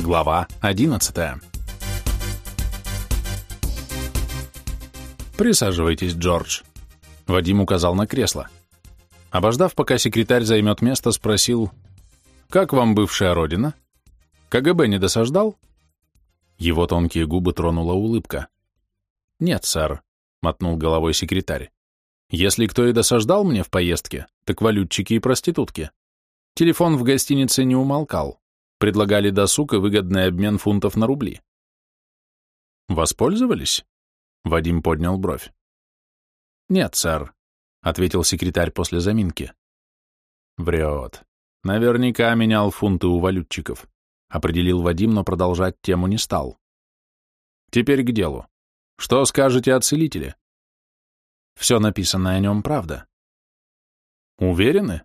Глава 11 «Присаживайтесь, Джордж», — Вадим указал на кресло. Обождав, пока секретарь займет место, спросил, «Как вам бывшая родина? КГБ не досаждал?» Его тонкие губы тронула улыбка. «Нет, сэр», — мотнул головой секретарь. «Если кто и досаждал мне в поездке, так валютчики и проститутки. Телефон в гостинице не умолкал. Предлагали досуг и выгодный обмен фунтов на рубли. «Воспользовались?» Вадим поднял бровь. «Нет, сэр», — ответил секретарь после заминки. «Врет. Наверняка менял фунты у валютчиков», — определил Вадим, но продолжать тему не стал. «Теперь к делу. Что скажете о целителе?» «Все написанное о нем правда». «Уверены?»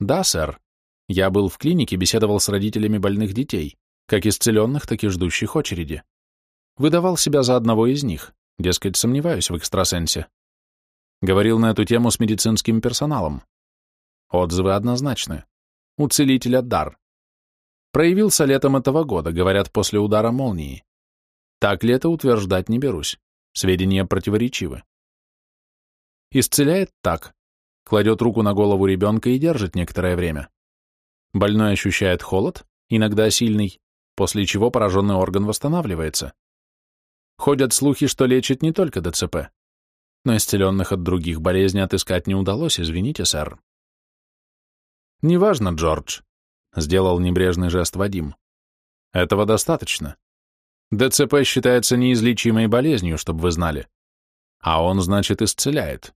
«Да, сэр. Я был в клинике, беседовал с родителями больных детей, как исцеленных, так и ждущих очереди. Выдавал себя за одного из них, дескать, сомневаюсь в экстрасенсе. Говорил на эту тему с медицинским персоналом. Отзывы однозначны. У целителя дар. Проявился летом этого года, говорят, после удара молнии. Так ли это утверждать не берусь. Сведения противоречивы. Исцеляет так кладет руку на голову ребенка и держит некоторое время. Больной ощущает холод, иногда сильный, после чего пораженный орган восстанавливается. Ходят слухи, что лечит не только ДЦП, но исцеленных от других болезней отыскать не удалось, извините, сэр. «Неважно, Джордж», — сделал небрежный жест Вадим. «Этого достаточно. ДЦП считается неизлечимой болезнью, чтобы вы знали. А он, значит, исцеляет.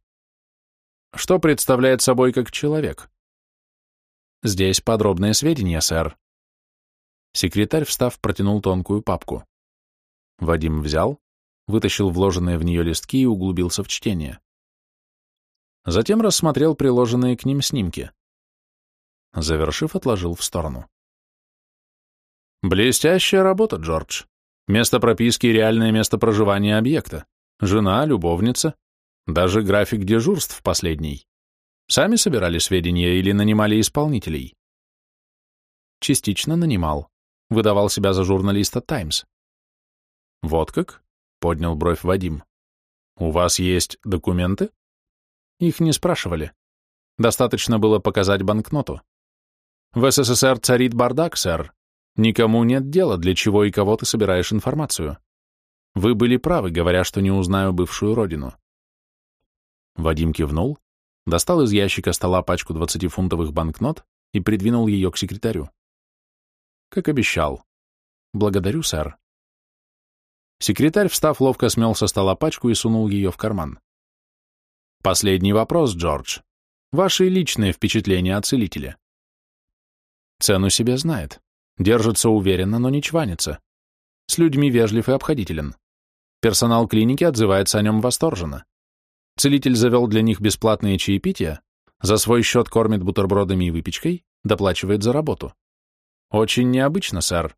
Что представляет собой как человек? Здесь подробные сведения, сэр. Секретарь, встав, протянул тонкую папку. Вадим взял, вытащил вложенные в нее листки и углубился в чтение. Затем рассмотрел приложенные к ним снимки. Завершив, отложил в сторону. Блестящая работа, Джордж. Место прописки и реальное место проживания объекта. Жена, любовница, даже график дежурств последний. Сами собирали сведения или нанимали исполнителей? Частично нанимал. Выдавал себя за журналиста «Таймс». Вот как? Поднял бровь Вадим. У вас есть документы? Их не спрашивали. Достаточно было показать банкноту. В СССР царит бардак, сэр. Никому нет дела, для чего и кого ты собираешь информацию. Вы были правы, говоря, что не узнаю бывшую родину. Вадим кивнул, достал из ящика стола пачку двадцатифунтовых банкнот и придвинул ее к секретарю. Как обещал. Благодарю, сэр. Секретарь, встав, ловко смел со стола пачку и сунул ее в карман. Последний вопрос, Джордж. Ваши личные впечатления о целителе. Цену себе знает. Держится уверенно, но не чванится. С людьми вежлив и обходителен. Персонал клиники отзывается о нем восторженно. Целитель завел для них бесплатные чаепития, за свой счет кормит бутербродами и выпечкой, доплачивает за работу. Очень необычно, сэр.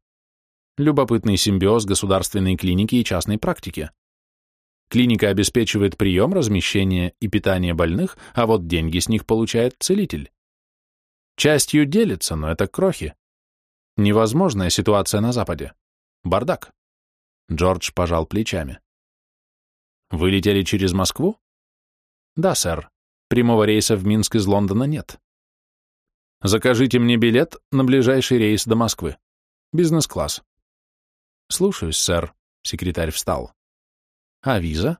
Любопытный симбиоз государственной клиники и частной практики. Клиника обеспечивает прием, размещение и питание больных, а вот деньги с них получает целитель. Частью делится, но это крохи. Невозможная ситуация на Западе. Бардак. Джордж пожал плечами. Вы летели через Москву? Да, сэр. Прямого рейса в Минск из Лондона нет. Закажите мне билет на ближайший рейс до Москвы. Бизнес-класс. Слушаюсь, сэр. Секретарь встал. А виза?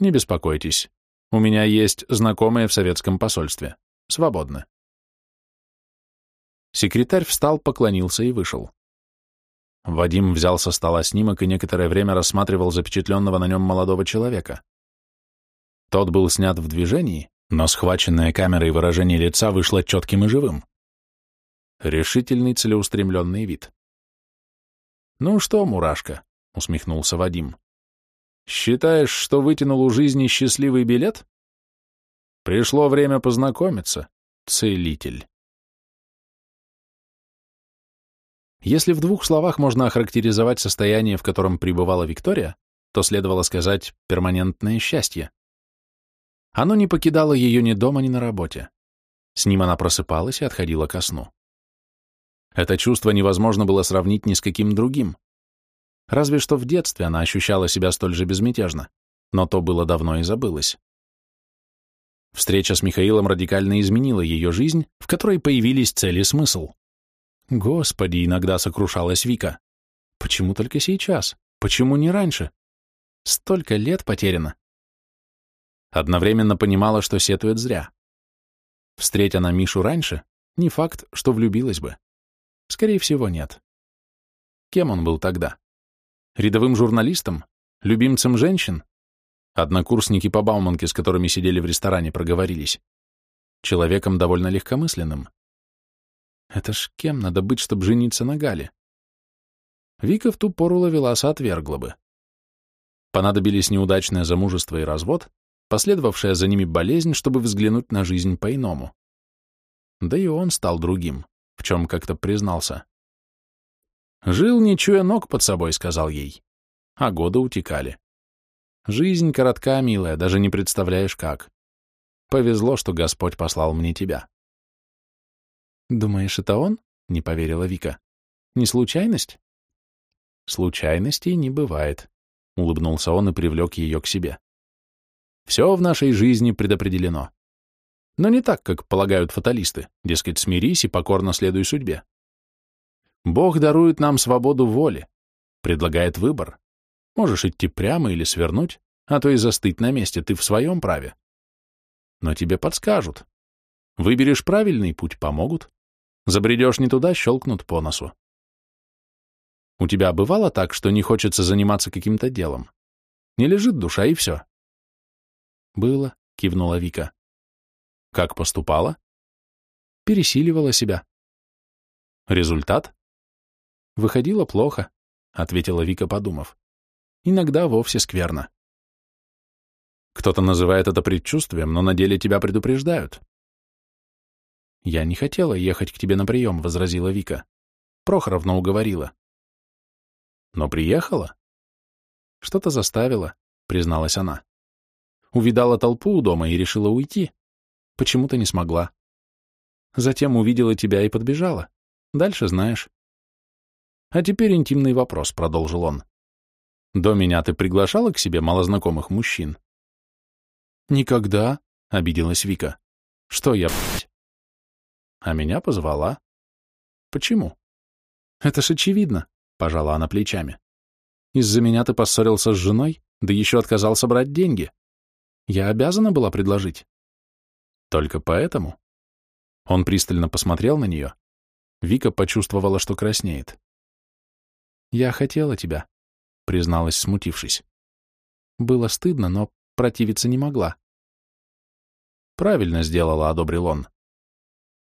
Не беспокойтесь. У меня есть знакомые в советском посольстве. Свободно. Секретарь встал, поклонился и вышел. Вадим взял со стола снимок и некоторое время рассматривал запечатленного на нем молодого человека. Тот был снят в движении, но схваченное камерой выражение лица вышло четким и живым. Решительный целеустремленный вид. «Ну что, мурашка?» — усмехнулся Вадим. «Считаешь, что вытянул у жизни счастливый билет? Пришло время познакомиться, целитель». Если в двух словах можно охарактеризовать состояние, в котором пребывала Виктория, то следовало сказать «перманентное счастье». Оно не покидало ее ни дома, ни на работе. С ним она просыпалась и отходила ко сну. Это чувство невозможно было сравнить ни с каким другим. Разве что в детстве она ощущала себя столь же безмятежно, но то было давно и забылось. Встреча с Михаилом радикально изменила ее жизнь, в которой появились цель и смысл. Господи, иногда сокрушалась Вика. Почему только сейчас? Почему не раньше? Столько лет потеряно. Одновременно понимала, что сетует зря. Встретя она Мишу раньше, не факт, что влюбилась бы. Скорее всего, нет. Кем он был тогда? Рядовым журналистом? Любимцем женщин? Однокурсники по Бауманке, с которыми сидели в ресторане, проговорились. Человеком довольно легкомысленным. Это ж кем надо быть, чтобы жениться на Гале? Вика в ту пору ловеласа отвергла бы. Понадобились неудачное замужество и развод, последовавшая за ними болезнь, чтобы взглянуть на жизнь по-иному. Да и он стал другим, в чем как-то признался. «Жил, не чуя ног под собой», — сказал ей, а годы утекали. Жизнь коротка, милая, даже не представляешь как. Повезло, что Господь послал мне тебя. Думаешь, это он? Не поверила Вика. Не случайность? Случайностей не бывает, улыбнулся он и привлек ее к себе. Все в нашей жизни предопределено. Но не так, как полагают фаталисты, дескать, смирись и покорно следуй судьбе. Бог дарует нам свободу воли, предлагает выбор. Можешь идти прямо или свернуть, а то и застыть на месте, ты в своем праве. Но тебе подскажут. Выберешь правильный путь, помогут. Забредешь не туда, щелкнут по носу. У тебя бывало так, что не хочется заниматься каким-то делом? Не лежит душа, и все. Было, кивнула Вика. Как поступала? Пересиливала себя. Результат? Выходило плохо, ответила Вика, подумав иногда вовсе скверно. Кто-то называет это предчувствием, но на деле тебя предупреждают. «Я не хотела ехать к тебе на прием», — возразила Вика. Прохоровна уговорила. «Но приехала?» «Что-то заставила», — призналась она. Увидала толпу у дома и решила уйти. Почему-то не смогла. Затем увидела тебя и подбежала. Дальше знаешь. А теперь интимный вопрос, — продолжил он. До меня ты приглашала к себе малознакомых мужчин? Никогда, обиделась Вика. Что я, А меня позвала. Почему? Это ж очевидно, пожала она плечами. Из-за меня ты поссорился с женой, да еще отказался брать деньги. Я обязана была предложить. Только поэтому? Он пристально посмотрел на нее. Вика почувствовала, что краснеет. Я хотела тебя, призналась, смутившись. Было стыдно, но противиться не могла. Правильно сделала, одобрил он.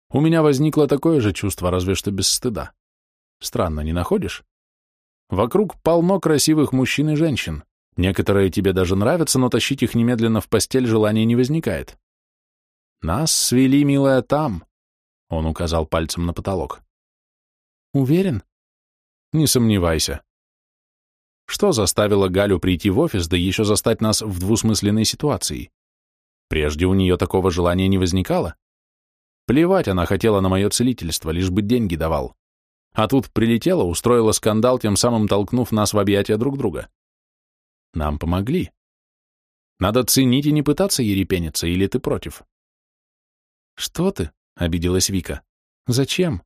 У меня возникло такое же чувство, разве что без стыда. Странно, не находишь? Вокруг полно красивых мужчин и женщин. Некоторые тебе даже нравятся, но тащить их немедленно в постель желания не возникает. Нас свели, милая, там. Он указал пальцем на потолок. Уверен? Не сомневайся. Что заставило Галю прийти в офис, да еще застать нас в двусмысленной ситуации? Прежде у нее такого желания не возникало. Плевать она хотела на мое целительство, лишь бы деньги давал. А тут прилетела, устроила скандал, тем самым толкнув нас в объятия друг друга. Нам помогли. Надо ценить и не пытаться ерепениться, или ты против? Что ты? — обиделась Вика. Зачем?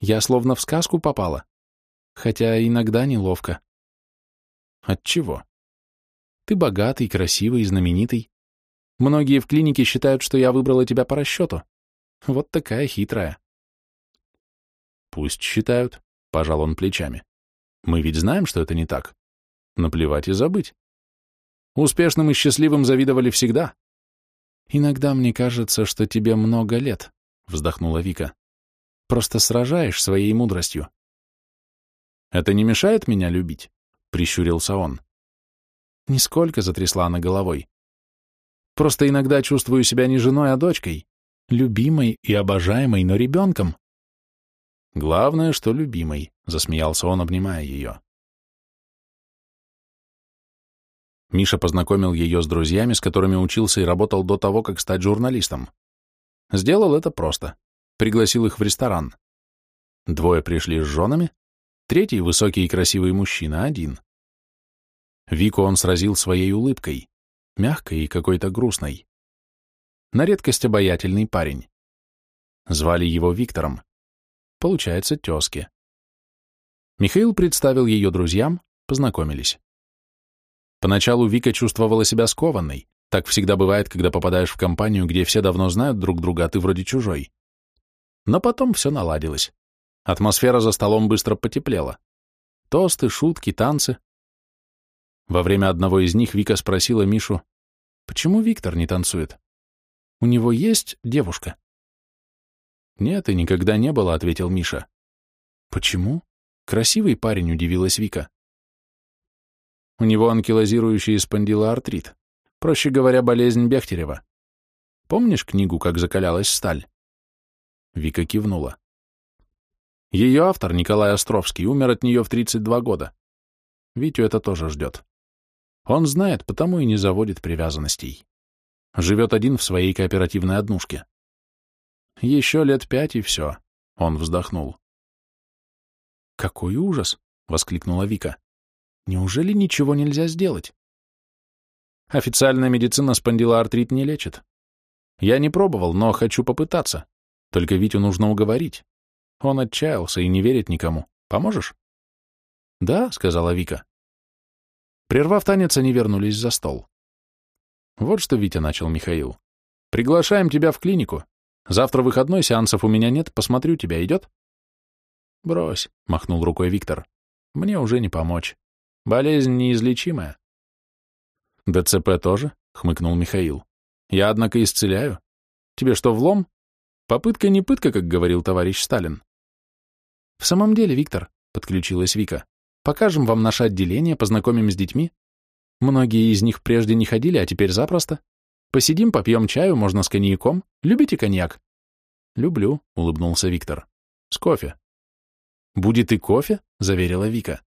Я словно в сказку попала. Хотя иногда неловко. От чего? Ты богатый, красивый, знаменитый. Многие в клинике считают, что я выбрала тебя по расчету. Вот такая хитрая. Пусть считают, пожал он плечами. Мы ведь знаем, что это не так. Наплевать и забыть. Успешным и счастливым завидовали всегда. Иногда мне кажется, что тебе много лет, вздохнула Вика. Просто сражаешь своей мудростью. Это не мешает меня любить? — прищурился он. Нисколько затрясла она головой. Просто иногда чувствую себя не женой, а дочкой, любимой и обожаемой, но ребенком. Главное, что любимой, — засмеялся он, обнимая ее. Миша познакомил ее с друзьями, с которыми учился и работал до того, как стать журналистом. Сделал это просто. Пригласил их в ресторан. Двое пришли с женами, третий, высокий и красивый мужчина, один. Вику он сразил своей улыбкой, мягкой и какой-то грустной. На редкость обаятельный парень. Звали его Виктором. Получается, тезки. Михаил представил ее друзьям, познакомились. Поначалу Вика чувствовала себя скованной. Так всегда бывает, когда попадаешь в компанию, где все давно знают друг друга, а ты вроде чужой. Но потом все наладилось. Атмосфера за столом быстро потеплела. Тосты, шутки, танцы. Во время одного из них Вика спросила Мишу, почему Виктор не танцует? У него есть девушка? Нет, и никогда не было, ответил Миша. Почему? Красивый парень, удивилась Вика. У него анкилозирующий спондилоартрит. Проще говоря, болезнь Бехтерева. Помнишь книгу «Как закалялась сталь»? Вика кивнула. Ее автор, Николай Островский, умер от нее в 32 года. Витю это тоже ждет. Он знает, потому и не заводит привязанностей. Живет один в своей кооперативной однушке. Еще лет пять и все. Он вздохнул. «Какой ужас!» — воскликнула Вика. «Неужели ничего нельзя сделать?» Официальная медицина спондилоартрит не лечит. Я не пробовал, но хочу попытаться. Только Витю нужно уговорить. Он отчаялся и не верит никому. Поможешь? Да, сказала Вика. Прервав танец, они вернулись за стол. Вот что Витя начал Михаил. Приглашаем тебя в клинику. Завтра выходной, сеансов у меня нет, посмотрю тебя, идет? Брось, махнул рукой Виктор. Мне уже не помочь. Болезнь неизлечимая. «ДЦП тоже?» — хмыкнул Михаил. «Я, однако, исцеляю. Тебе что, влом? Попытка не пытка, как говорил товарищ Сталин». «В самом деле, Виктор», — подключилась Вика, «покажем вам наше отделение, познакомим с детьми. Многие из них прежде не ходили, а теперь запросто. Посидим, попьем чаю, можно с коньяком. Любите коньяк?» «Люблю», — улыбнулся Виктор. «С кофе». «Будет и кофе?» — заверила Вика.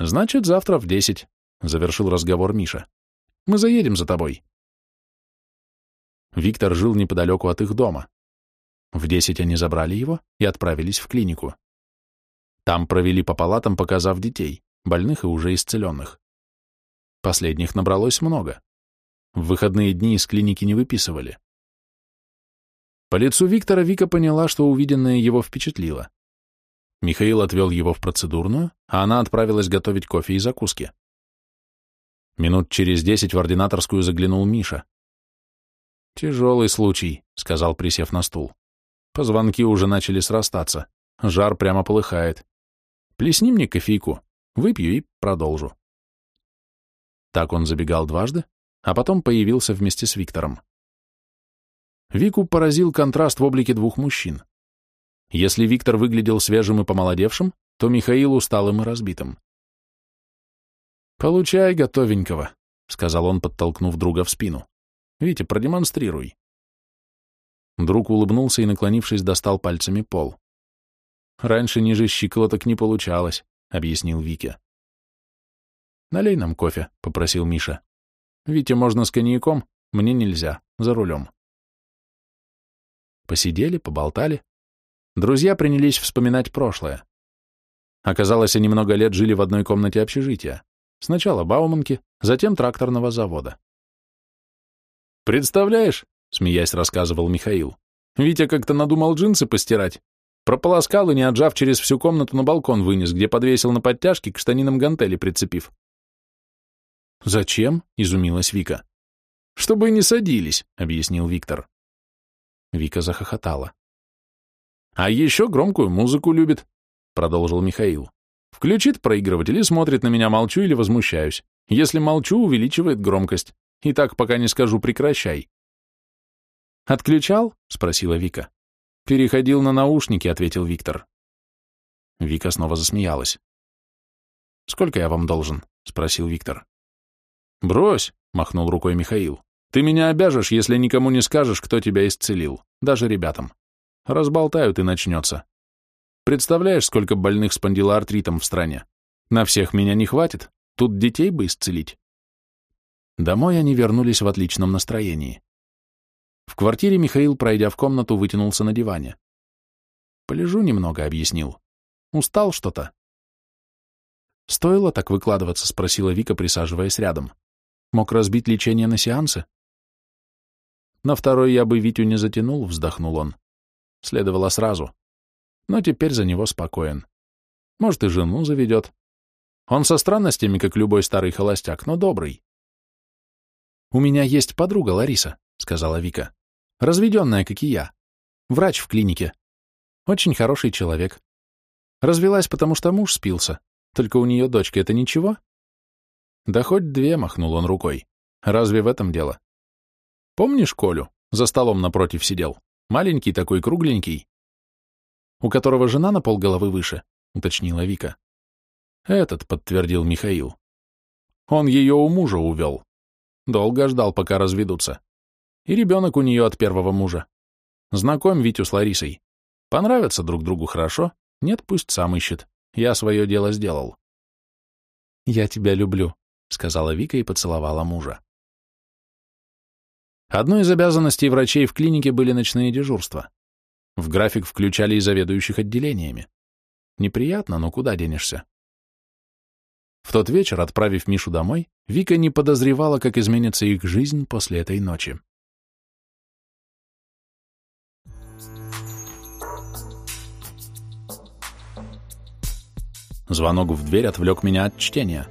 «Значит, завтра в десять», — завершил разговор Миша. «Мы заедем за тобой». Виктор жил неподалеку от их дома. В десять они забрали его и отправились в клинику. Там провели по палатам, показав детей, больных и уже исцеленных. Последних набралось много. В выходные дни из клиники не выписывали. По лицу Виктора Вика поняла, что увиденное его впечатлило. Михаил отвел его в процедурную, а она отправилась готовить кофе и закуски. Минут через десять в ординаторскую заглянул Миша. «Тяжелый случай», — сказал, присев на стул. Позвонки уже начали срастаться. Жар прямо полыхает. Плесни мне кофейку. Выпью и продолжу. Так он забегал дважды, а потом появился вместе с Виктором. Вику поразил контраст в облике двух мужчин. Если Виктор выглядел свежим и помолодевшим, то Михаил усталым и разбитым. «Получай готовенького», — сказал он, подтолкнув друга в спину. «Витя, продемонстрируй». Друг улыбнулся и, наклонившись, достал пальцами пол. «Раньше ниже щиколоток не получалось», — объяснил Витя. «Налей нам кофе», — попросил Миша. «Витя, можно с коньяком, мне нельзя, за рулем». Посидели, поболтали. Друзья принялись вспоминать прошлое. Оказалось, они много лет жили в одной комнате общежития. Сначала Бауманки, затем тракторного завода. «Представляешь?» — смеясь рассказывал Михаил. «Витя как-то надумал джинсы постирать. Прополоскал и, не отжав, через всю комнату на балкон вынес, где подвесил на подтяжке к штанинам гантели прицепив». «Зачем?» — изумилась Вика. «Чтобы не садились», — объяснил Виктор. Вика захохотала. «А еще громкую музыку любит», — продолжил Михаил. Включит проигрыватель и смотрит на меня, молчу или возмущаюсь. Если молчу, увеличивает громкость. И так, пока не скажу «прекращай». «Отключал?» — спросила Вика. «Переходил на наушники», — ответил Виктор. Вика снова засмеялась. «Сколько я вам должен?» — спросил Виктор. «Брось», — махнул рукой Михаил. «Ты меня обяжешь, если никому не скажешь, кто тебя исцелил, даже ребятам. Разболтают и начнется. Представляешь, сколько больных спондилоартритом в стране? На всех меня не хватит, тут детей бы исцелить. Домой они вернулись в отличном настроении. В квартире Михаил, пройдя в комнату, вытянулся на диване. Полежу немного, объяснил. Устал что-то. Стоило так выкладываться, спросила Вика, присаживаясь рядом. Мог разбить лечение на сеансы? На второй я бы Витю не затянул, вздохнул он. Следовало сразу. Но теперь за него спокоен. Может, и жену заведет. Он со странностями, как любой старый холостяк, но добрый. «У меня есть подруга Лариса», — сказала Вика. «Разведенная, как и я. Врач в клинике. Очень хороший человек. Развелась, потому что муж спился. Только у нее дочка, это ничего?» «Да хоть две», — махнул он рукой. «Разве в этом дело?» «Помнишь Колю? За столом напротив сидел. Маленький такой, кругленький. У которого жена на полголовы выше», — уточнила Вика. «Этот», — подтвердил Михаил. «Он ее у мужа увел. Долго ждал, пока разведутся. И ребенок у нее от первого мужа. Знакомь Витю с Ларисой. Понравятся друг другу хорошо, нет, пусть сам ищет. Я свое дело сделал. «Я тебя люблю», — сказала Вика и поцеловала мужа. Одной из обязанностей врачей в клинике были ночные дежурства. В график включали и заведующих отделениями. Неприятно, но куда денешься? В тот вечер, отправив Мишу домой, Вика не подозревала, как изменится их жизнь после этой ночи. Звонок в дверь отвлек меня от чтения.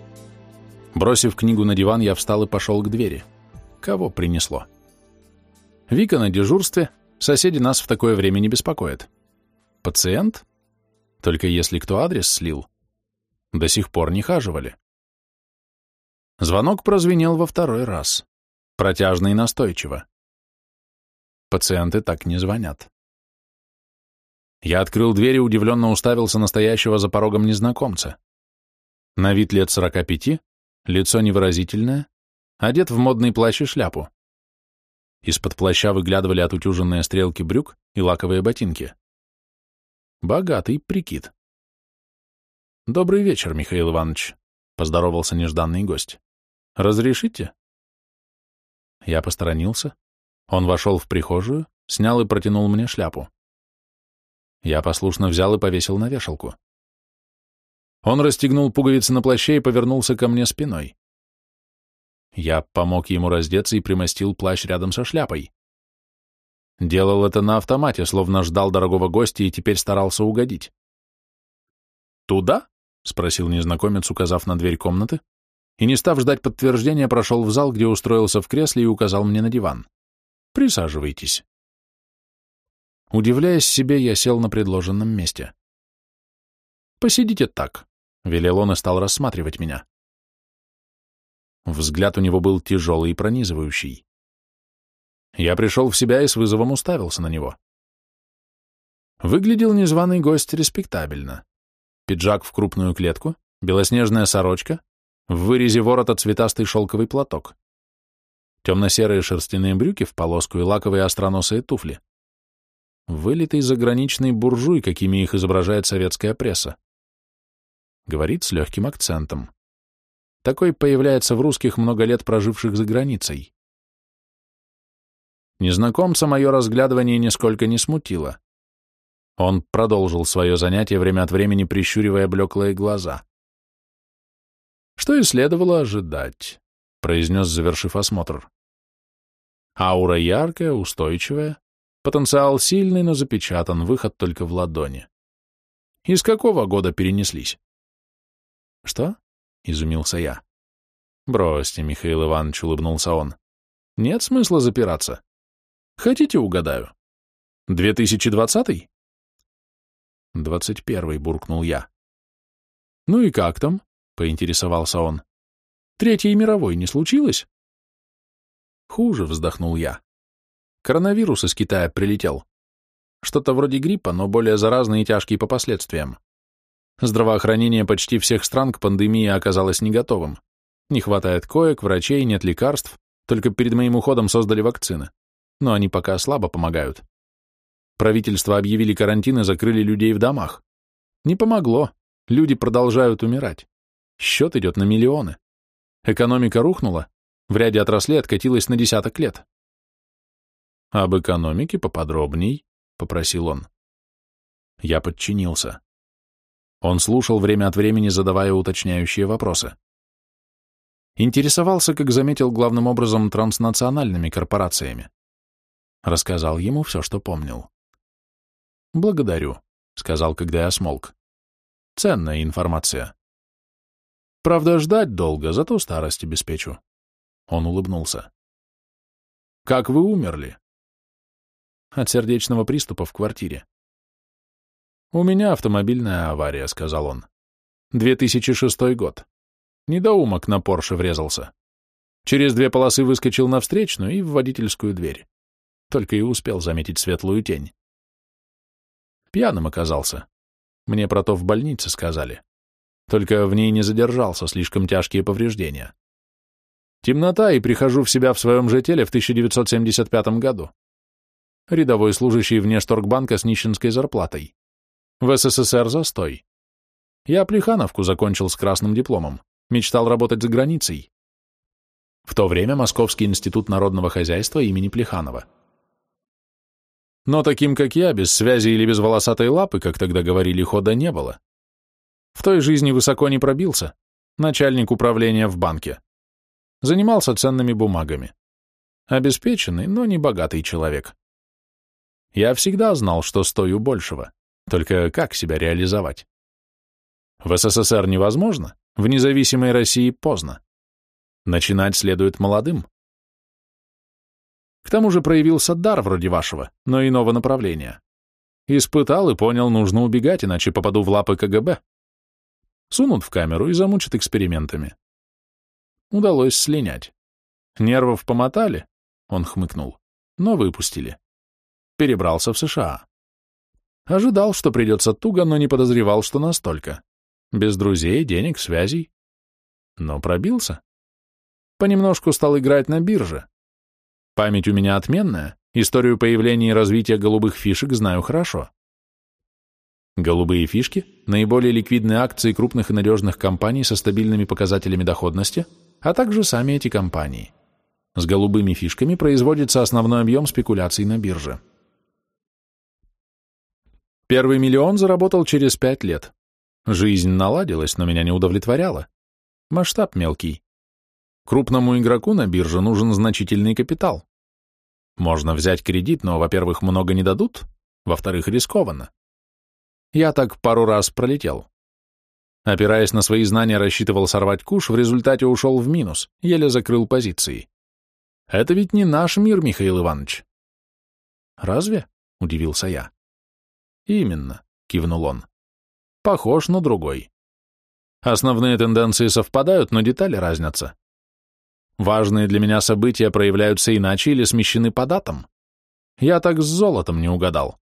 Бросив книгу на диван, я встал и пошел к двери. Кого принесло? Вика на дежурстве, соседи нас в такое время не беспокоят. Пациент? Только если кто адрес слил. До сих пор не хаживали. Звонок прозвенел во второй раз. Протяжно и настойчиво. Пациенты так не звонят. Я открыл дверь и удивленно уставился настоящего за порогом незнакомца. На вид лет сорока пяти, лицо невыразительное, одет в модный плащ и шляпу. Из-под плаща выглядывали отутюженные стрелки брюк и лаковые ботинки. Богатый прикид. «Добрый вечер, Михаил Иванович», — поздоровался нежданный гость. «Разрешите?» Я посторонился. Он вошел в прихожую, снял и протянул мне шляпу. Я послушно взял и повесил на вешалку. Он расстегнул пуговицы на плаще и повернулся ко мне спиной. Я помог ему раздеться и примостил плащ рядом со шляпой. Делал это на автомате, словно ждал дорогого гостя и теперь старался угодить. «Туда?» — спросил незнакомец, указав на дверь комнаты, и, не став ждать подтверждения, прошел в зал, где устроился в кресле и указал мне на диван. «Присаживайтесь». Удивляясь себе, я сел на предложенном месте. «Посидите так», — велел он и стал рассматривать меня. Взгляд у него был тяжелый и пронизывающий. Я пришел в себя и с вызовом уставился на него. Выглядел незваный гость респектабельно пиджак в крупную клетку, белоснежная сорочка, в вырезе ворота цветастый шелковый платок, темно-серые шерстяные брюки в полоску и лаковые остроносые туфли. Вылитый заграничный буржуй, какими их изображает советская пресса. Говорит с легким акцентом. Такой появляется в русских много лет проживших за границей. Незнакомца мое разглядывание нисколько не смутило. Он продолжил свое занятие, время от времени прищуривая блеклые глаза. «Что и следовало ожидать», — произнес, завершив осмотр. «Аура яркая, устойчивая, потенциал сильный, но запечатан, выход только в ладони. Из какого года перенеслись?» «Что?» — изумился я. «Бросьте, Михаил Иванович», — улыбнулся он. «Нет смысла запираться. Хотите, угадаю? 2020-й?» «Двадцать первый», — буркнул я. «Ну и как там?» — поинтересовался он. «Третьей мировой не случилось?» «Хуже», — вздохнул я. «Коронавирус из Китая прилетел. Что-то вроде гриппа, но более заразный и тяжкий по последствиям. Здравоохранение почти всех стран к пандемии оказалось не готовым. Не хватает коек, врачей, нет лекарств, только перед моим уходом создали вакцины. Но они пока слабо помогают. Правительство объявили карантин и закрыли людей в домах. Не помогло. Люди продолжают умирать. Счет идет на миллионы. Экономика рухнула. В ряде отраслей откатилась на десяток лет. «Об экономике поподробней», — попросил он. Я подчинился. Он слушал время от времени, задавая уточняющие вопросы. Интересовался, как заметил, главным образом транснациональными корпорациями. Рассказал ему все, что помнил. «Благодарю», — сказал, когда я смолк. «Ценная информация. Правда, ждать долго, зато старость обеспечу». Он улыбнулся. «Как вы умерли?» «От сердечного приступа в квартире». «У меня автомобильная авария», — сказал он. «2006 год. Недоумок на Порше врезался. Через две полосы выскочил на встречную и в водительскую дверь. Только и успел заметить светлую тень. Пьяным оказался. Мне про то в больнице сказали. Только в ней не задержался, слишком тяжкие повреждения. Темнота, и прихожу в себя в своем же теле в 1975 году. Рядовой служащий вне Шторгбанка с нищенской зарплатой. В СССР застой. Я Плехановку закончил с красным дипломом. Мечтал работать за границей. В то время Московский институт народного хозяйства имени Плеханова. Но таким, как я, без связи или без волосатой лапы, как тогда говорили, хода не было. В той жизни высоко не пробился. Начальник управления в банке. Занимался ценными бумагами. Обеспеченный, но не богатый человек. Я всегда знал, что стою большего. Только как себя реализовать? В СССР невозможно, в независимой России поздно. Начинать следует молодым. К тому же проявился дар вроде вашего, но иного направления. Испытал и понял, нужно убегать, иначе попаду в лапы КГБ. Сунут в камеру и замучат экспериментами. Удалось слинять. Нервов помотали, он хмыкнул, но выпустили. Перебрался в США. Ожидал, что придется туго, но не подозревал, что настолько. Без друзей, денег, связей. Но пробился. Понемножку стал играть на бирже. Память у меня отменная, историю появления и развития голубых фишек знаю хорошо. Голубые фишки – наиболее ликвидные акции крупных и надежных компаний со стабильными показателями доходности, а также сами эти компании. С голубыми фишками производится основной объем спекуляций на бирже. Первый миллион заработал через пять лет. Жизнь наладилась, но меня не удовлетворяла. Масштаб мелкий. Крупному игроку на бирже нужен значительный капитал. Можно взять кредит, но, во-первых, много не дадут, во-вторых, рискованно. Я так пару раз пролетел. Опираясь на свои знания, рассчитывал сорвать куш, в результате ушел в минус, еле закрыл позиции. Это ведь не наш мир, Михаил Иванович. Разве? — удивился я. Именно, — кивнул он похож, но другой. Основные тенденции совпадают, но детали разнятся. Важные для меня события проявляются иначе или смещены по датам. Я так с золотом не угадал.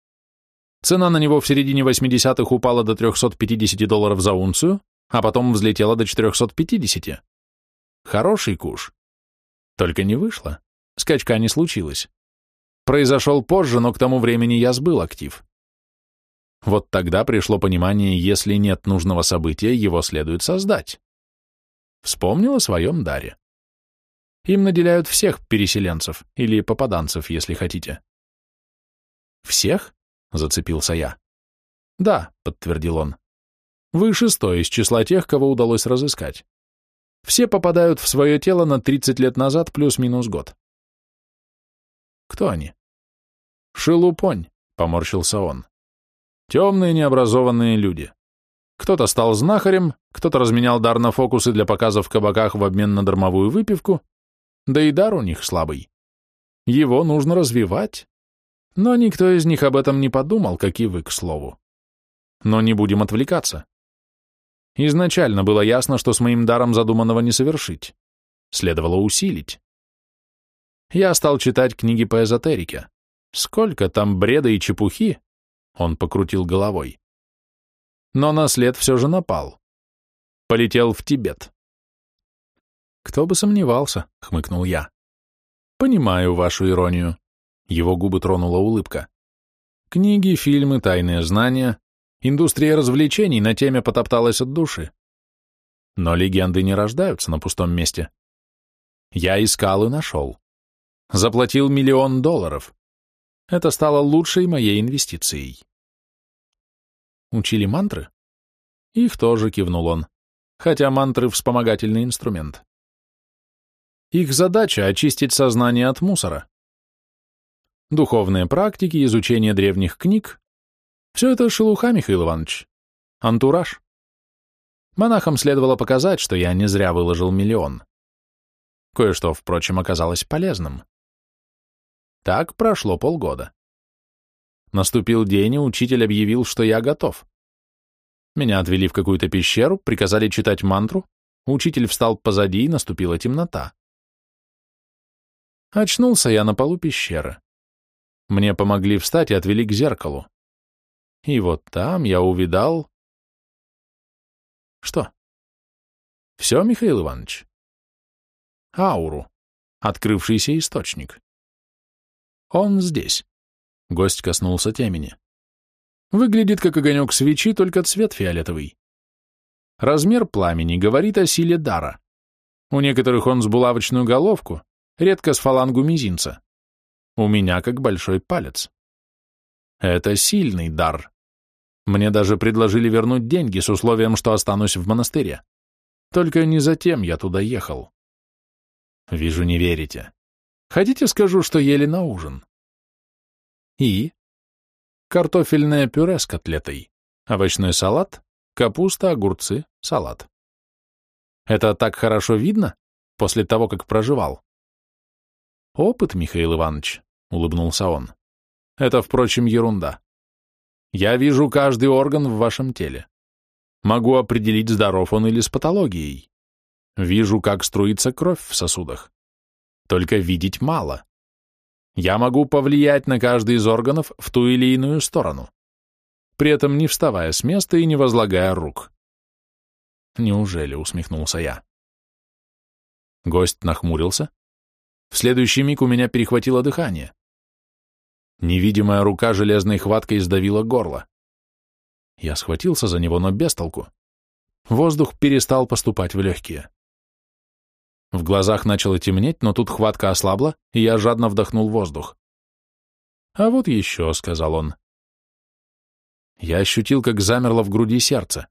Цена на него в середине 80-х упала до 350 долларов за унцию, а потом взлетела до 450. Хороший куш. Только не вышло. Скачка не случилось. Произошел позже, но к тому времени я сбыл актив. Вот тогда пришло понимание, если нет нужного события, его следует создать. Вспомнил о своем даре. Им наделяют всех переселенцев, или попаданцев, если хотите. «Всех?» — зацепился я. «Да», — подтвердил он. «Вы шестой из числа тех, кого удалось разыскать. Все попадают в свое тело на 30 лет назад плюс-минус год». «Кто они?» «Шелупонь», — поморщился он. Темные необразованные люди. Кто-то стал знахарем, кто-то разменял дар на фокусы для показа в кабаках в обмен на дармовую выпивку, да и дар у них слабый. Его нужно развивать. Но никто из них об этом не подумал, как и вы, к слову. Но не будем отвлекаться. Изначально было ясно, что с моим даром задуманного не совершить. Следовало усилить. Я стал читать книги по эзотерике. Сколько там бреда и чепухи, он покрутил головой. Но на след все же напал. Полетел в Тибет. Кто бы сомневался, хмыкнул я. Понимаю вашу иронию. Его губы тронула улыбка. Книги, фильмы, тайные знания. Индустрия развлечений на теме потопталась от души. Но легенды не рождаются на пустом месте. Я искал и нашел. Заплатил миллион долларов. Это стало лучшей моей инвестицией. Учили мантры? Их тоже, кивнул он, хотя мантры — вспомогательный инструмент. Их задача — очистить сознание от мусора. Духовные практики, изучение древних книг — все это шелуха, Михаил Иванович. Антураж. Монахам следовало показать, что я не зря выложил миллион. Кое-что, впрочем, оказалось полезным. Так прошло полгода. Наступил день, и учитель объявил, что я готов. Меня отвели в какую-то пещеру, приказали читать мантру, учитель встал позади, и наступила темнота. Очнулся я на полу пещеры. Мне помогли встать и отвели к зеркалу. И вот там я увидал... Что? Все, Михаил Иванович? Ауру. Открывшийся источник. Он здесь. Гость коснулся темени. Выглядит как огонек свечи, только цвет фиолетовый. Размер пламени говорит о силе дара. У некоторых он с булавочную головку, редко с фалангу мизинца. У меня как большой палец. Это сильный дар. Мне даже предложили вернуть деньги с условием, что останусь в монастыре. Только не затем я туда ехал. Вижу, не верите. Хотите, скажу, что ели на ужин? И? Картофельное пюре с котлетой, овощной салат, капуста, огурцы, салат. Это так хорошо видно после того, как проживал? Опыт, Михаил Иванович, улыбнулся он. Это, впрочем, ерунда. Я вижу каждый орган в вашем теле. Могу определить, здоров он или с патологией. Вижу, как струится кровь в сосудах. Только видеть мало. Я могу повлиять на каждый из органов в ту или иную сторону, при этом не вставая с места и не возлагая рук. Неужели, усмехнулся я. Гость нахмурился, в следующий миг у меня перехватило дыхание. Невидимая рука железной хваткой сдавила горло. Я схватился за него, но без толку. Воздух перестал поступать в легкие. В глазах начало темнеть, но тут хватка ослабла, и я жадно вдохнул воздух. «А вот еще», — сказал он. Я ощутил, как замерло в груди сердце.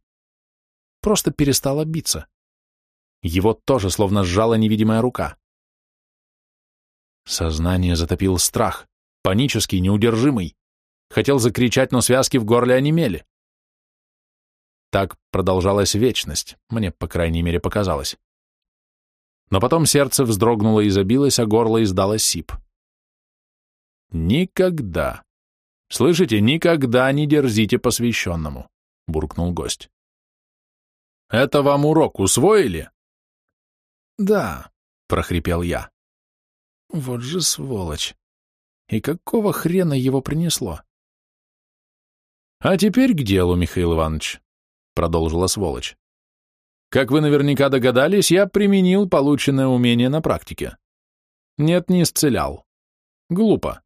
Просто перестало биться. Его тоже словно сжала невидимая рука. Сознание затопил страх, панический, неудержимый. Хотел закричать, но связки в горле онемели. Так продолжалась вечность, мне, по крайней мере, показалось. Но потом сердце вздрогнуло и забилось, а горло издало сип. «Никогда, слышите, никогда не дерзите посвященному», — буркнул гость. «Это вам урок усвоили?» «Да», — прохрипел я. Вот же сволочь. И какого хрена его принесло? А теперь к делу, Михаил Иванович, продолжила сволочь. Как вы наверняка догадались, я применил полученное умение на практике. Нет, не исцелял. Глупо.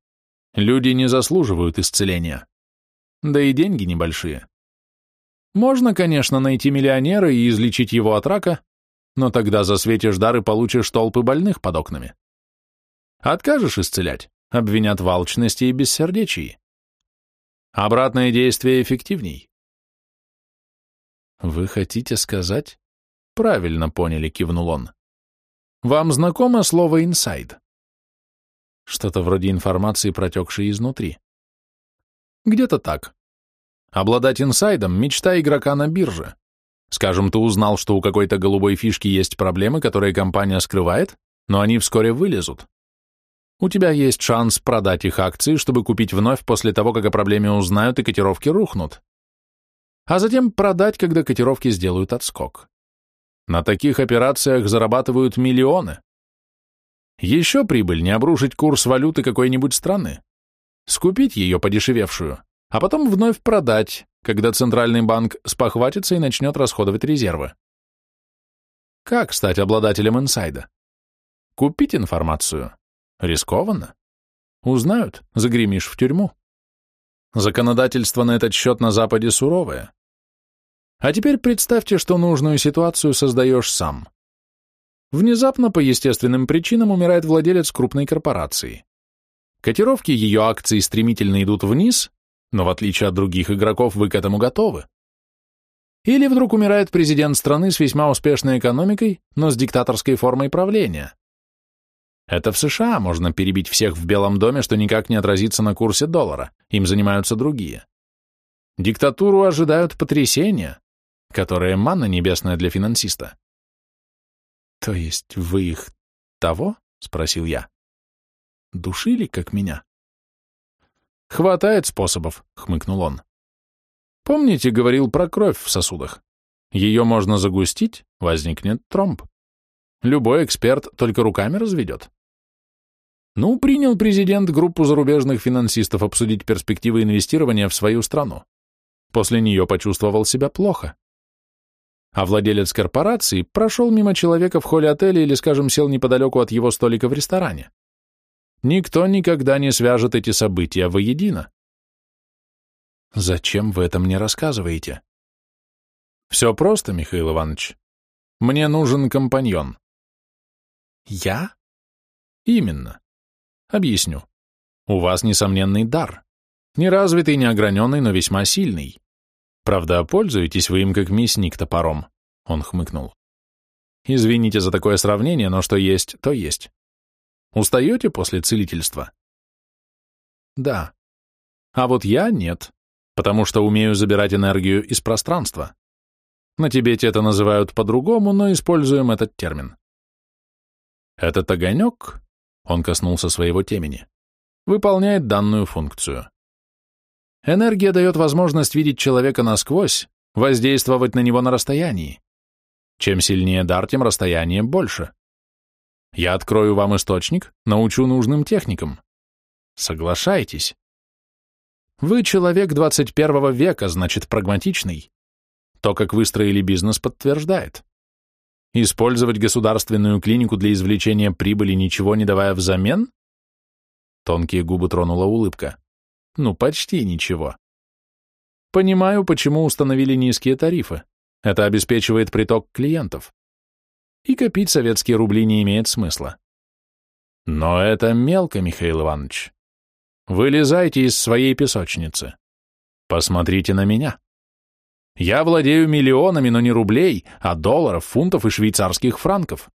Люди не заслуживают исцеления. Да и деньги небольшие. Можно, конечно, найти миллионера и излечить его от рака, но тогда засветишь дар и получишь толпы больных под окнами. Откажешь исцелять, обвинят в алчности и бессердечии. Обратное действие эффективней. Вы хотите сказать? Правильно поняли, кивнул он. Вам знакомо слово «инсайд»? Что-то вроде информации, протекшей изнутри. Где-то так. Обладать инсайдом – мечта игрока на бирже. Скажем, ты узнал, что у какой-то голубой фишки есть проблемы, которые компания скрывает, но они вскоре вылезут. У тебя есть шанс продать их акции, чтобы купить вновь после того, как о проблеме узнают и котировки рухнут. А затем продать, когда котировки сделают отскок. На таких операциях зарабатывают миллионы. Еще прибыль не обрушить курс валюты какой-нибудь страны. Скупить ее подешевевшую, а потом вновь продать, когда Центральный банк спохватится и начнет расходовать резервы. Как стать обладателем инсайда? Купить информацию, Рискованно. Узнают, загремишь в тюрьму. Законодательство на этот счет на Западе суровое. А теперь представьте, что нужную ситуацию создаешь сам. Внезапно по естественным причинам умирает владелец крупной корпорации. Котировки ее акций стремительно идут вниз, но в отличие от других игроков вы к этому готовы. Или вдруг умирает президент страны с весьма успешной экономикой, но с диктаторской формой правления. Это в США можно перебить всех в Белом доме, что никак не отразится на курсе доллара, им занимаются другие. Диктатуру ожидают потрясения, которые манна небесная для финансиста. То есть вы их того? Спросил я. Душили, как меня? Хватает способов, хмыкнул он. Помните, говорил про кровь в сосудах? Ее можно загустить, возникнет тромб. Любой эксперт только руками разведет. Ну, принял президент группу зарубежных финансистов обсудить перспективы инвестирования в свою страну. После нее почувствовал себя плохо. А владелец корпорации прошел мимо человека в холле отеля или, скажем, сел неподалеку от его столика в ресторане. Никто никогда не свяжет эти события воедино. Зачем вы это мне рассказываете? Все просто, Михаил Иванович. Мне нужен компаньон. Я? Именно. Объясню. У вас несомненный дар. Неразвитый, неограненный, но весьма сильный. Правда, пользуетесь вы им как мясник топором. Он хмыкнул. Извините за такое сравнение, но что есть, то есть. Устаете после целительства? Да. А вот я нет потому что умею забирать энергию из пространства. На Тибете это называют по-другому, но используем этот термин. Этот огонек, он коснулся своего темени, выполняет данную функцию. Энергия дает возможность видеть человека насквозь, воздействовать на него на расстоянии. Чем сильнее дар, тем расстояние больше. Я открою вам источник, научу нужным техникам. Соглашайтесь. Вы человек 21 века, значит, прагматичный. То, как выстроили бизнес, подтверждает. Использовать государственную клинику для извлечения прибыли, ничего не давая взамен? Тонкие губы тронула улыбка. Ну, почти ничего. Понимаю, почему установили низкие тарифы. Это обеспечивает приток клиентов. И копить советские рубли не имеет смысла. Но это мелко, Михаил Иванович. Вылезайте из своей песочницы. Посмотрите на меня. Я владею миллионами, но не рублей, а долларов, фунтов и швейцарских франков.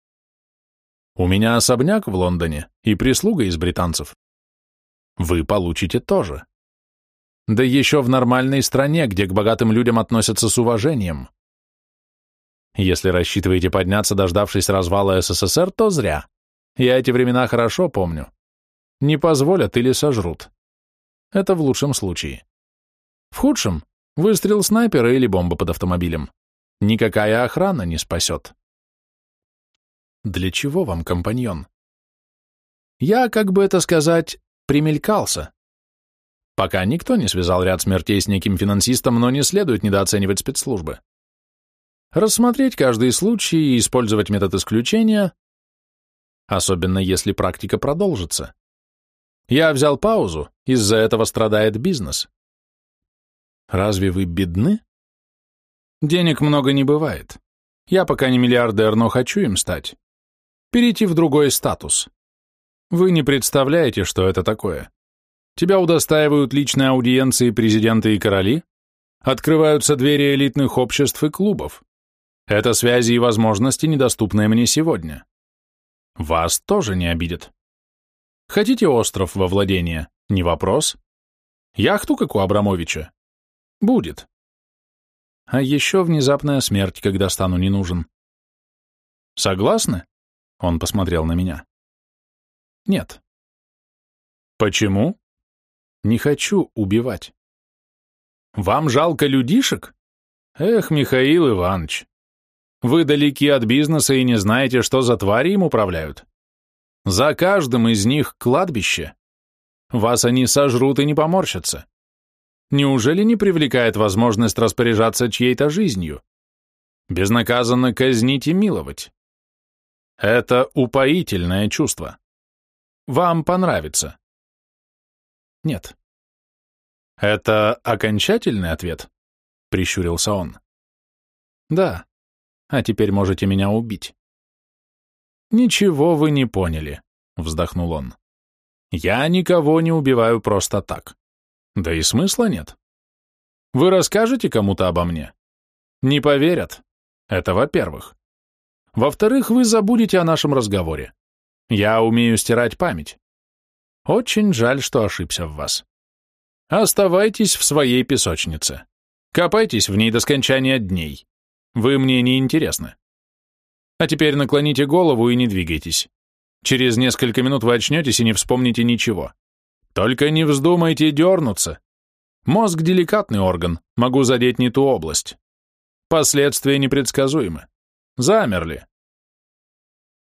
У меня особняк в Лондоне и прислуга из британцев. Вы получите тоже. Да еще в нормальной стране, где к богатым людям относятся с уважением. Если рассчитываете подняться, дождавшись развала СССР, то зря. Я эти времена хорошо помню. Не позволят или сожрут. Это в лучшем случае. В худшем — выстрел снайпера или бомба под автомобилем. Никакая охрана не спасет. Для чего вам компаньон? Я, как бы это сказать, примелькался. Пока никто не связал ряд смертей с неким финансистом, но не следует недооценивать спецслужбы. Рассмотреть каждый случай и использовать метод исключения, особенно если практика продолжится. Я взял паузу, из-за этого страдает бизнес. Разве вы бедны? Денег много не бывает. Я пока не миллиардер, но хочу им стать. Перейти в другой статус. Вы не представляете, что это такое. Тебя удостаивают личной аудиенции президенты и короли, открываются двери элитных обществ и клубов. Это связи и возможности, недоступные мне сегодня. Вас тоже не обидят. Хотите остров во владение? Не вопрос. Яхту, как у Абрамовича? Будет. А еще внезапная смерть, когда стану не нужен. Согласны? Он посмотрел на меня. Нет. Почему? Не хочу убивать. Вам жалко людишек? Эх, Михаил Иванович, вы далеки от бизнеса и не знаете, что за твари им управляют. За каждым из них кладбище. Вас они сожрут и не поморщатся. Неужели не привлекает возможность распоряжаться чьей-то жизнью? Безнаказанно казнить и миловать. Это упоительное чувство. Вам понравится. Нет. Это окончательный ответ? Прищурился он. Да. А теперь можете меня убить. «Ничего вы не поняли», — вздохнул он. «Я никого не убиваю просто так. Да и смысла нет. Вы расскажете кому-то обо мне? Не поверят. Это во-первых. Во-вторых, вы забудете о нашем разговоре. Я умею стирать память. Очень жаль, что ошибся в вас. Оставайтесь в своей песочнице. Копайтесь в ней до скончания дней. Вы мне не интересны. А теперь наклоните голову и не двигайтесь. Через несколько минут вы очнетесь и не вспомните ничего. Только не вздумайте дернуться. Мозг — деликатный орган, могу задеть не ту область. Последствия непредсказуемы. Замерли.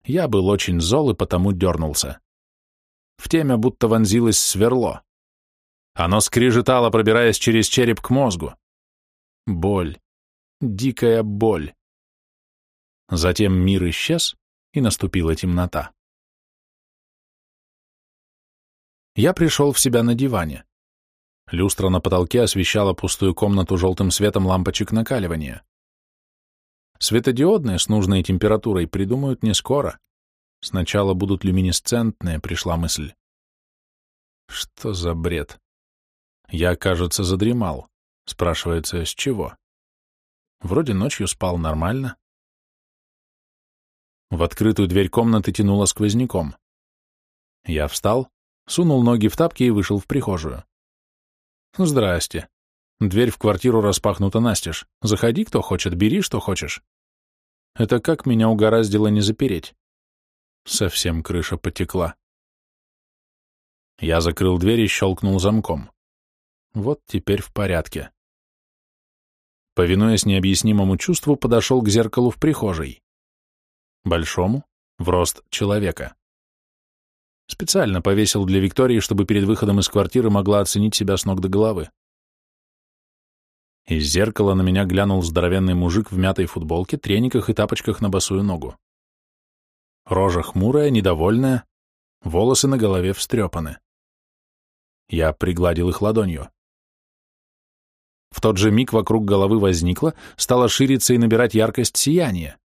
Я был очень зол и потому дернулся. В темя будто вонзилось сверло. Оно скрежетало, пробираясь через череп к мозгу. Боль. Дикая боль. Затем мир исчез, и наступила темнота. Я пришел в себя на диване. Люстра на потолке освещала пустую комнату желтым светом лампочек накаливания. Светодиодные с нужной температурой придумают не скоро. Сначала будут люминесцентные, пришла мысль. Что за бред? Я, кажется, задремал. Спрашивается, с чего? Вроде ночью спал нормально. В открытую дверь комнаты тянуло сквозняком. Я встал, сунул ноги в тапки и вышел в прихожую. «Здрасте. Дверь в квартиру распахнута настежь. Заходи, кто хочет, бери, что хочешь. Это как меня угораздило не запереть. Совсем крыша потекла. Я закрыл дверь и щелкнул замком. Вот теперь в порядке. Повинуясь необъяснимому чувству, подошел к зеркалу в прихожей. Большому, в рост человека. Специально повесил для Виктории, чтобы перед выходом из квартиры могла оценить себя с ног до головы. Из зеркала на меня глянул здоровенный мужик в мятой футболке, трениках и тапочках на босую ногу. Рожа хмурая, недовольная, волосы на голове встрепаны. Я пригладил их ладонью. В тот же миг вокруг головы возникло, стало шириться и набирать яркость сияния.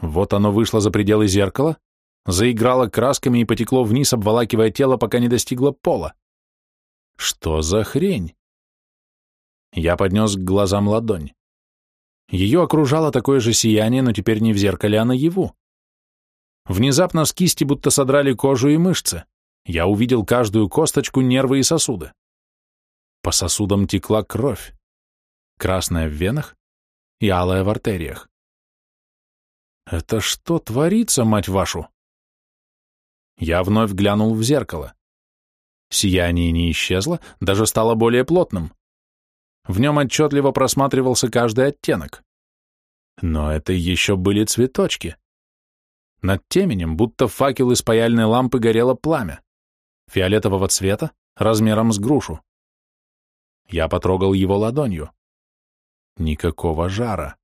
Вот оно вышло за пределы зеркала, заиграло красками и потекло вниз, обволакивая тело, пока не достигло пола. Что за хрень? Я поднес к глазам ладонь. Ее окружало такое же сияние, но теперь не в зеркале, а наяву. Внезапно с кисти будто содрали кожу и мышцы. Я увидел каждую косточку, нервы и сосуды. По сосудам текла кровь. Красная в венах и алая в артериях. Это что творится, мать вашу? Я вновь глянул в зеркало. Сияние не исчезло, даже стало более плотным. В нем отчетливо просматривался каждый оттенок. Но это еще были цветочки. Над теменем, будто факел из паяльной лампы, горело пламя. Фиолетового цвета, размером с грушу. Я потрогал его ладонью. Никакого жара.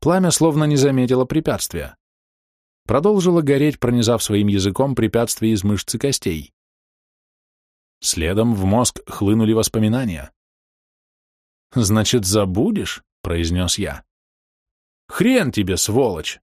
Пламя словно не заметило препятствия. Продолжило гореть, пронизав своим языком препятствие из мышц и костей. Следом в мозг хлынули воспоминания. «Значит, забудешь?» — произнес я. «Хрен тебе, сволочь!»